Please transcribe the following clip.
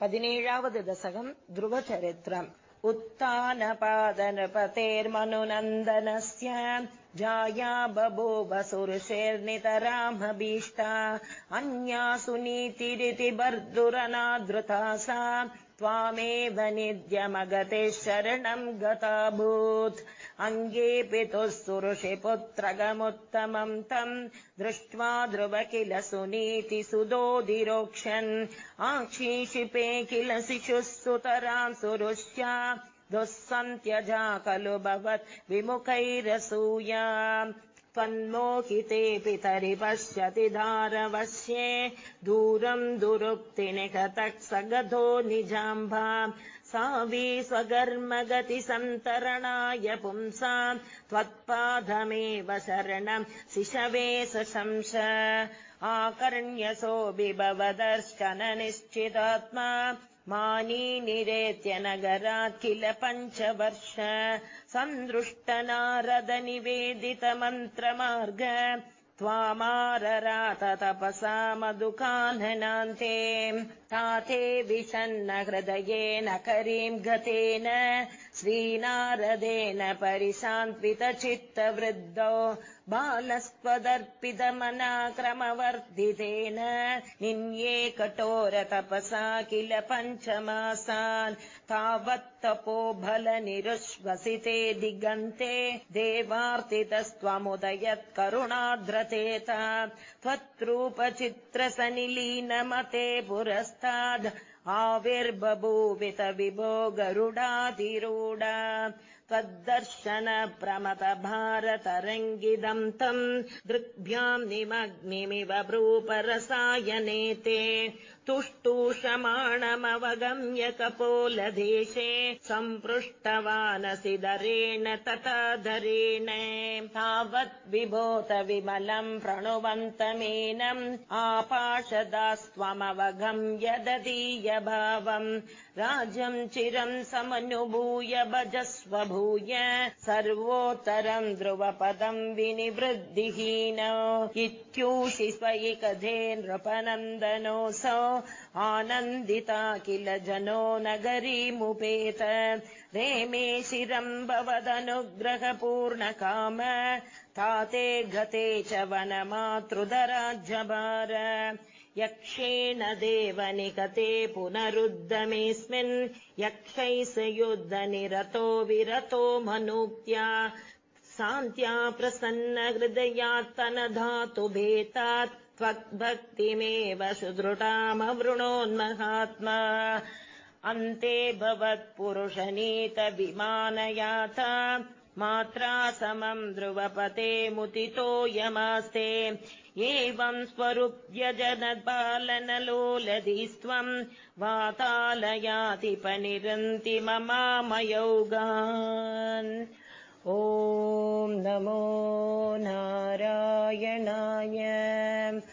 पदिनेळावद् दशकम् ध्रुवचरित्रम् उत्तानपादनपतेर्मनुनन्दनस्य जाया बभूवसुरुषेर्नितरामभीष्टा अन्या सुनीतिरिति बर्दुरनादृता सा त्वामेव नित्यमगते शरणम् गताभूत्। अङ्गे पितुः सुरुषि पुत्रगमुत्तमम् तम् दृष्ट्वा ध्रुव किल सुनीति सुदोदिरोक्षन्। आक्षीषिपे किल शिशुः सुतराम् सुरुष्या दुःसन्त्यजा खलु भवत् विमुखैरसूया त्वन्मोहिते पितरि पश्यति धारवश्ये दूरम् दुरुक्तिनिकतः स गतो निजाम्भा सा वि स्वगर्मगति सन्तरणाय पुंसा त्वत्पादमेव शरणम् शिशवे सशंस आकर्ण्यसो बिभवदर्शन निश्चितात्मा मानी निरेत्य नगरात् किल पञ्चवर्ष? सन्दृष्ट नारद त्वामाररात तपसा मधुकाननान्ते ताते विषन्न हृदयेन करीम् गतेन। श्रीनारदेन परिशान्त्वित चित्तवृद्धौ बालस्त्वदर्पितमनाक्रमवर्धितेन निन्ये कठोर तपसा किल पञ्चमासान् तावत्तपो बल निरुश्वसिते दिगन्ते देवार्तितस्त्वमुदयत् करुणाद्रतेता त्वत्रूपचित्रसनिलीनमते पुरस्ताद् आविर्बभूवित विभो गरुडाधिरूढा त्वद्दर्शन तम् दृग्भ्याम् निमग्निमिव भ्रूपरसायनेते तुष्टूषमाणमवगम्य कपोलदेशे सम्पृष्टवानसि दरेण तथा तावत् विभोत विमलम् प्रणुवन्तमेनम् आपाशदास्त्वमवगम्य ददीय भावम् राजम् चिरम् समनुभूय भजस्व भूय सर्वोत्तरम् ध्रुवपदम् विनिवृद्धिहीन। इत्यूषि स्वयिकधे नृपनन्दनोऽसौ आनन्दिता किल जनो नगरीमुपेत। रेमे शिरम् भवदनुग्रहपूर्णकाम ताते गते च वनमातृदराज्यभार यक्षेण देवनिकते पुनरुद्धमेऽस्मिन्। यक्षैः युद्धनिरतो विरतो मनुक्त्या सान्त्या प्रसन्न हृदयात्तन धातु भेतात्। त्वद्भक्तिमेव सुदृढामवृणोन्महात्मा। अन्ते भवत्पुरुषनीत विमानयाता मात्रा समम् ध्रुवपते मुदितो यमास्ते। एवम् स्वरूप्यजनपालनलोलधिस्त्वम् वातालयातिपनिरन्ति ममामयौगान्। ॐ नमो नारायणाय